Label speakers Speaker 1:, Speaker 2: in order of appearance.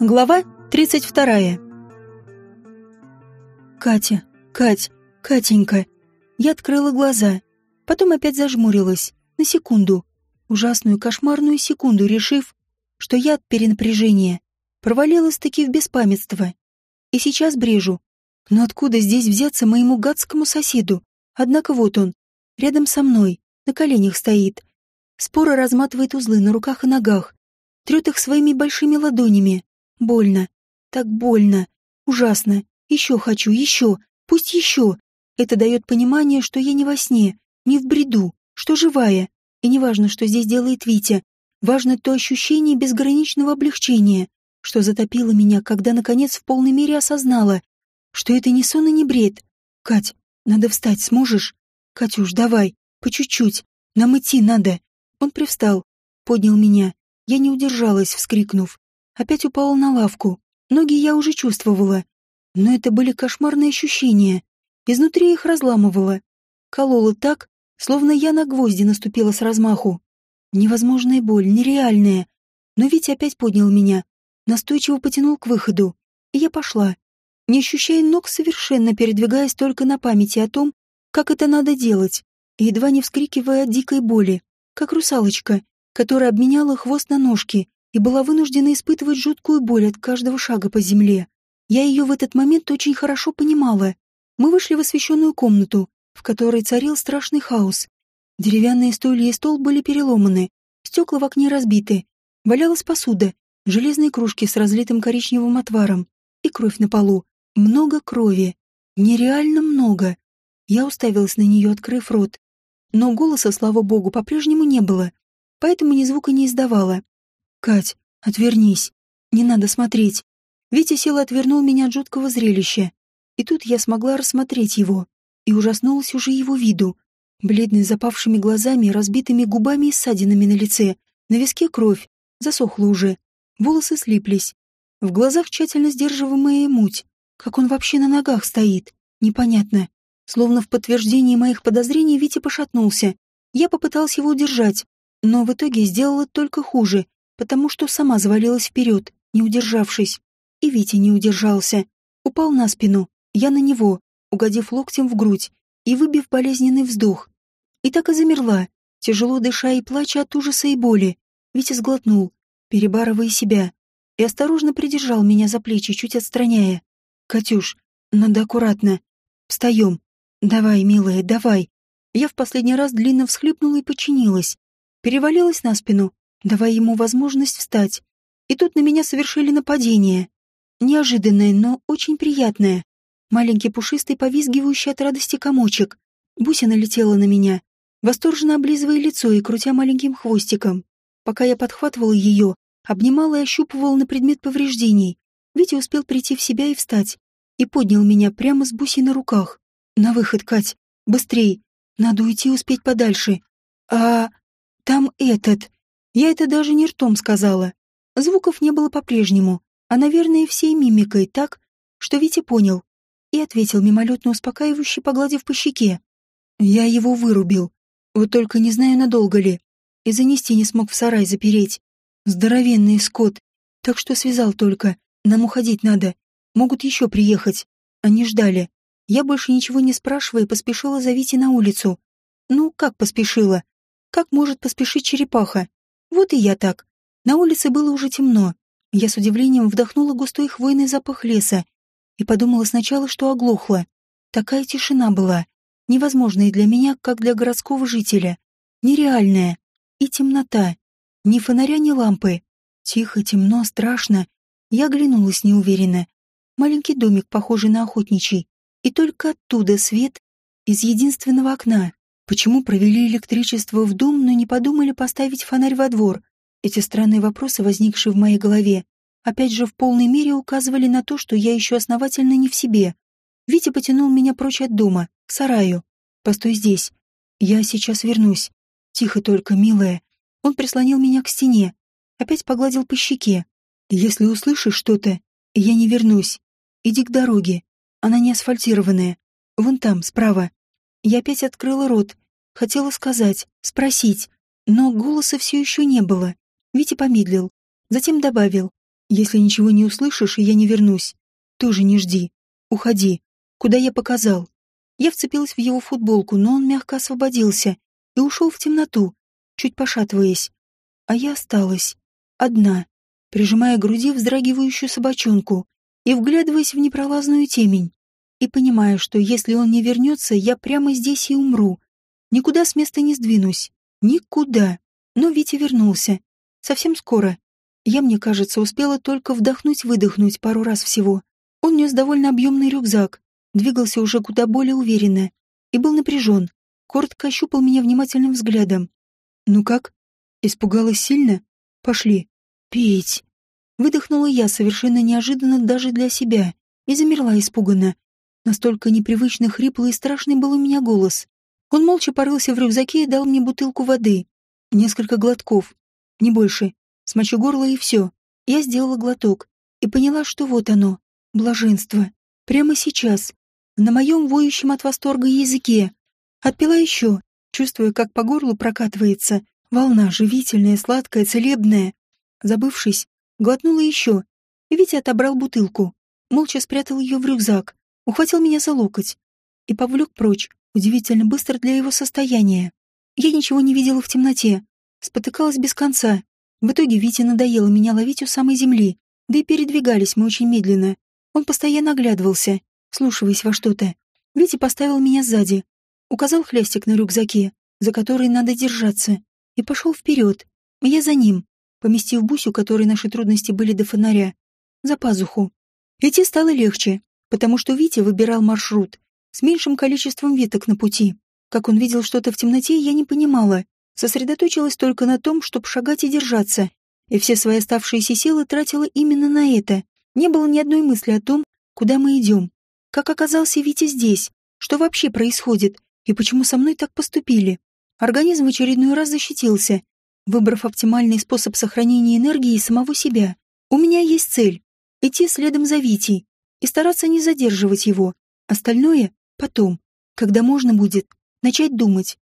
Speaker 1: Глава 32. Катя, Кать, Катенька. Я открыла глаза, потом опять зажмурилась. На секунду. Ужасную, кошмарную секунду, решив, что я от перенапряжения провалилась-таки в беспамятство. И сейчас брежу. Но откуда здесь взяться моему гадскому соседу? Однако вот он, рядом со мной, на коленях стоит. Споро разматывает узлы на руках и ногах, трет их своими большими ладонями. Больно. Так больно. Ужасно. Еще хочу, еще. Пусть еще. Это дает понимание, что я не во сне, не в бреду, что живая. И не важно, что здесь делает Витя. Важно то ощущение безграничного облегчения, что затопило меня, когда, наконец, в полной мере осознала, что это не сон и не бред. Кать, надо встать, сможешь? Катюш, давай, по чуть-чуть. Нам идти надо. Он привстал, поднял меня. Я не удержалась, вскрикнув. Опять упала на лавку. Ноги я уже чувствовала. Но это были кошмарные ощущения. Изнутри их разламывало. Кололо так, словно я на гвозди наступила с размаху. Невозможная боль, нереальная. Но Витя опять поднял меня, настойчиво потянул к выходу. И я пошла, не ощущая ног, совершенно передвигаясь только на памяти о том, как это надо делать, и едва не вскрикивая от дикой боли, как русалочка, которая обменяла хвост на ножки и была вынуждена испытывать жуткую боль от каждого шага по земле. Я ее в этот момент очень хорошо понимала. Мы вышли в освещенную комнату, в которой царил страшный хаос. Деревянные стулья и стол были переломаны, стекла в окне разбиты, валялась посуда, железные кружки с разлитым коричневым отваром и кровь на полу. Много крови. Нереально много. Я уставилась на нее, открыв рот. Но голоса, слава богу, по-прежнему не было, поэтому ни звука не издавала. «Кать, отвернись. Не надо смотреть». Витя сел и отвернул меня от жуткого зрелища. И тут я смогла рассмотреть его. И ужаснулась уже его виду. Бледный, запавшими глазами, разбитыми губами и ссадинами на лице. На виске кровь. Засохла уже. Волосы слиплись. В глазах тщательно сдерживаемая муть. Как он вообще на ногах стоит? Непонятно. Словно в подтверждении моих подозрений Витя пошатнулся. Я попыталась его удержать, но в итоге сделала только хуже, потому что сама завалилась вперед, не удержавшись. И Витя не удержался. Упал на спину, я на него, угодив локтем в грудь и выбив болезненный вздох. И так и замерла, тяжело дыша и плача от ужаса и боли. Витя сглотнул, перебарывая себя, и осторожно придержал меня за плечи, чуть отстраняя. «Катюш, надо аккуратно. Встаем. Давай, милая, давай». Я в последний раз длинно всхлипнула и подчинилась. Перевалилась на спину, давая ему возможность встать. И тут на меня совершили нападение. Неожиданное, но очень приятное. Маленький пушистый, повизгивающий от радости комочек. Буся налетела на меня, восторженно облизывая лицо и крутя маленьким хвостиком. Пока я подхватывала ее, обнимала и ощупывала на предмет повреждений. Витя успел прийти в себя и встать. И поднял меня прямо с Бусей на руках. «На выход, Кать! Быстрей! Надо уйти успеть подальше!» «А... там этот...» Я это даже не ртом сказала. Звуков не было по-прежнему, а, наверное, всей мимикой так, что Витя понял и ответил мимолетно успокаивающе, погладив по щеке. Я его вырубил. Вот только не знаю, надолго ли. И занести не смог в сарай запереть. Здоровенный скот. Так что связал только. Нам уходить надо. Могут еще приехать. Они ждали. Я больше ничего не спрашивая, поспешила за Витей на улицу. Ну, как поспешила? Как может поспешить черепаха? Вот и я так. На улице было уже темно. Я с удивлением вдохнула густой хвойный запах леса и подумала сначала, что оглохла. Такая тишина была, невозможная для меня, как для городского жителя. Нереальная. И темнота. Ни фонаря, ни лампы. Тихо, темно, страшно. Я оглянулась неуверенно. Маленький домик, похожий на охотничий. И только оттуда свет из единственного окна. Почему провели электричество в дом, но не подумали поставить фонарь во двор? Эти странные вопросы, возникшие в моей голове, опять же в полной мере указывали на то, что я еще основательно не в себе. Витя потянул меня прочь от дома, к сараю. «Постой здесь. Я сейчас вернусь. Тихо только, милая». Он прислонил меня к стене, опять погладил по щеке. «Если услышишь что-то, я не вернусь. Иди к дороге. Она не асфальтированная. Вон там, справа». Я опять открыла рот. Хотела сказать, спросить, но голоса все еще не было. Витя помедлил. Затем добавил. «Если ничего не услышишь, и я не вернусь, тоже не жди. Уходи. Куда я показал?» Я вцепилась в его футболку, но он мягко освободился и ушел в темноту, чуть пошатываясь. А я осталась. Одна, прижимая к груди вздрагивающую собачонку и вглядываясь в непролазную темень. И понимая, что если он не вернется, я прямо здесь и умру. Никуда с места не сдвинусь. Никуда. Но Витя вернулся. Совсем скоро. Я, мне кажется, успела только вдохнуть-выдохнуть пару раз всего. Он нес довольно объемный рюкзак, двигался уже куда более уверенно и был напряжен. Коротко ощупал меня внимательным взглядом. «Ну как? Испугалась сильно? Пошли». «Петь!» Выдохнула я совершенно неожиданно даже для себя и замерла испуганно. Настолько непривычно хриплый и страшный был у меня голос. Он молча порылся в рюкзаке и дал мне бутылку воды. Несколько глотков. Не больше. Смочу горло и все. Я сделала глоток и поняла, что вот оно. Блаженство. Прямо сейчас. На моем воющем от восторга языке. Отпила еще, чувствуя, как по горлу прокатывается волна живительная, сладкая, целебная. Забывшись, глотнула еще. Витя отобрал бутылку. Молча спрятал ее в рюкзак. Ухватил меня за локоть. И повлек прочь, удивительно быстро для его состояния. Я ничего не видела в темноте. Спотыкалась без конца. В итоге Вите надоело меня ловить у самой земли. Да и передвигались мы очень медленно. Он постоянно оглядывался, слушаясь во что-то. Витя поставил меня сзади, указал хлястик на рюкзаке, за который надо держаться, и пошел вперед. Я за ним, поместив Бусю, которой наши трудности были до фонаря, за пазуху. Идти стало легче, потому что Витя выбирал маршрут с меньшим количеством веток на пути. Как он видел что-то в темноте, я не понимала. Сосредоточилась только на том, чтобы шагать и держаться, и все свои оставшиеся силы тратила именно на это. Не было ни одной мысли о том, куда мы идем. Как оказался Витя здесь? Что вообще происходит? И почему со мной так поступили? Организм в очередной раз защитился, выбрав оптимальный способ сохранения энергии самого себя. У меня есть цель — идти следом за Витей и стараться не задерживать его. Остальное — потом, когда можно будет начать думать.